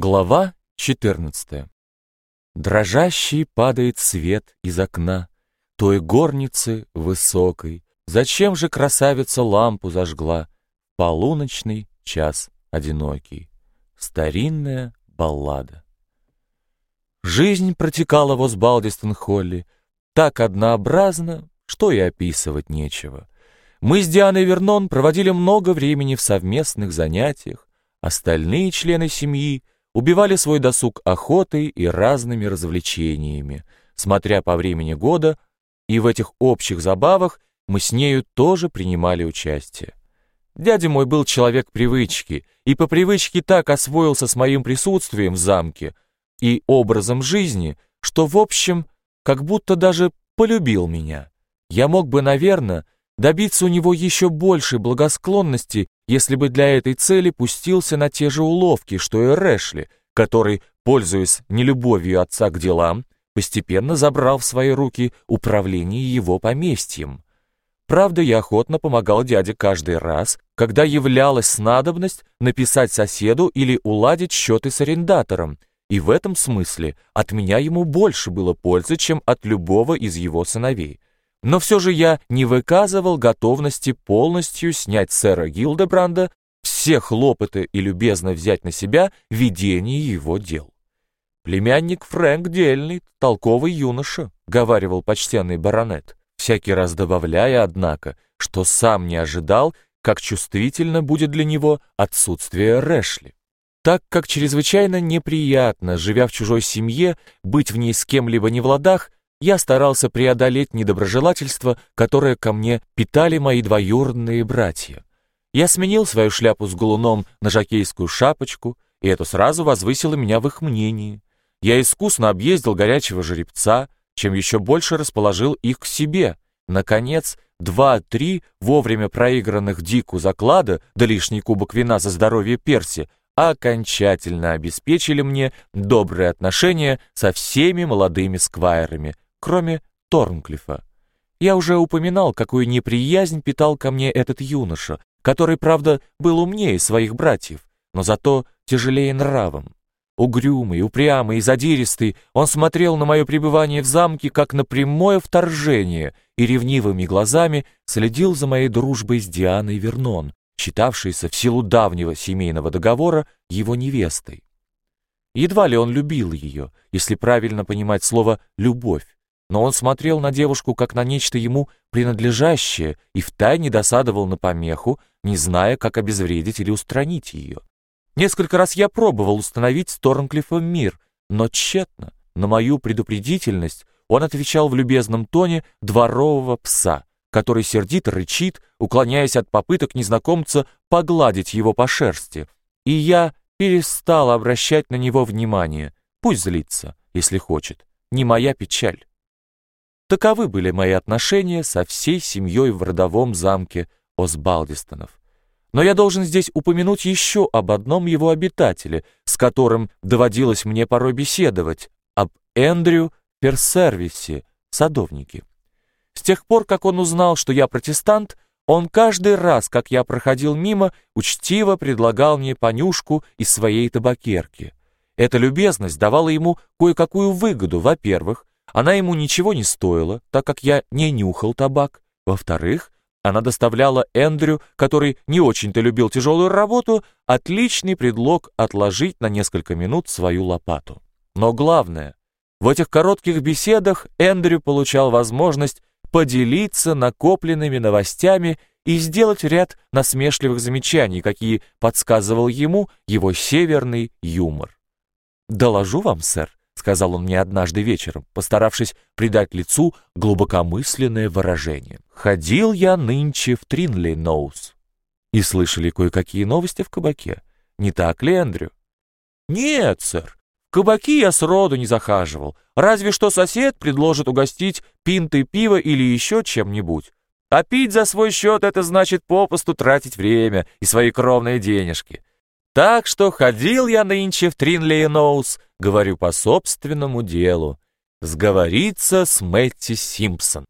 Глава 14 Дрожащий падает свет из окна Той горницы высокой. Зачем же красавица лампу зажгла? Полуночный час одинокий. Старинная баллада. Жизнь протекала в Осбалдистон-Холле так однообразно, что и описывать нечего. Мы с Дианой Вернон проводили много времени в совместных занятиях, остальные члены семьи — убивали свой досуг охотой и разными развлечениями, смотря по времени года, и в этих общих забавах мы с нею тоже принимали участие. Дядя мой был человек привычки, и по привычке так освоился с моим присутствием в замке и образом жизни, что, в общем, как будто даже полюбил меня. Я мог бы, наверное, добиться у него еще большей благосклонности, если бы для этой цели пустился на те же уловки, что и Рэшли, который, пользуясь нелюбовью отца к делам, постепенно забрал в свои руки управление его поместьем. Правда, я охотно помогал дяде каждый раз, когда являлась надобность написать соседу или уладить счеты с арендатором, и в этом смысле от меня ему больше было пользы, чем от любого из его сыновей. Но все же я не выказывал готовности полностью снять сэра Гилдебранда все хлопоты и любезно взять на себя ведение его дел. «Племянник Фрэнк дельный, толковый юноша», — говаривал почтенный баронет, всякий раз добавляя, однако, что сам не ожидал, как чувствительно будет для него отсутствие Рэшли. Так как чрезвычайно неприятно, живя в чужой семье, быть в ней с кем-либо не в ладах, я старался преодолеть недоброжелательство, которое ко мне питали мои двоюродные братья. Я сменил свою шляпу с галуном на жакейскую шапочку, и это сразу возвысило меня в их мнении. Я искусно объездил горячего жеребца, чем еще больше расположил их к себе. Наконец, два-три вовремя проигранных Дику заклада да лишний кубок вина за здоровье Перси окончательно обеспечили мне добрые отношения со всеми молодыми сквайрами, кроме Торнклифа. Я уже упоминал, какую неприязнь питал ко мне этот юноша, который, правда, был умнее своих братьев, но зато тяжелее нравом. Угрюмый, упрямый и задиристый, он смотрел на мое пребывание в замке как на прямое вторжение и ревнивыми глазами следил за моей дружбой с Дианой Вернон, считавшейся в силу давнего семейного договора его невестой. Едва ли он любил ее, если правильно понимать слово «любовь», но он смотрел на девушку как на нечто ему принадлежащее и втайне досадовал на помеху, не зная, как обезвредить или устранить ее. Несколько раз я пробовал установить с Торнклиффом мир, но тщетно. На мою предупредительность он отвечал в любезном тоне дворового пса, который сердито рычит, уклоняясь от попыток незнакомца погладить его по шерсти. И я перестал обращать на него внимание. Пусть злится, если хочет. Не моя печаль. Таковы были мои отношения со всей семьей в родовом замке Осбалдистонов. Но я должен здесь упомянуть еще об одном его обитателе, с которым доводилось мне порой беседовать, об Эндрю Персервисе, садовнике. С тех пор, как он узнал, что я протестант, он каждый раз, как я проходил мимо, учтиво предлагал мне понюшку из своей табакерки. Эта любезность давала ему кое-какую выгоду, во-первых, она ему ничего не стоила, так как я не нюхал табак. Во-вторых, она доставляла Эндрю, который не очень-то любил тяжелую работу, отличный предлог отложить на несколько минут свою лопату. Но главное, в этих коротких беседах Эндрю получал возможность поделиться накопленными новостями и сделать ряд насмешливых замечаний, какие подсказывал ему его северный юмор. «Доложу вам, сэр, сказал он мне однажды вечером, постаравшись придать лицу глубокомысленное выражение. «Ходил я нынче в Тринли Ноус». И слышали кое-какие новости в кабаке. Не так ли, Эндрю? «Нет, сэр. В кабаки я сроду не захаживал. Разве что сосед предложит угостить пинтой пива или еще чем-нибудь. А пить за свой счет — это значит попусту тратить время и свои кровные денежки. Так что ходил я нынче в Тринли говорю по собственному делу. Сговориться с Мэтти Симпсон.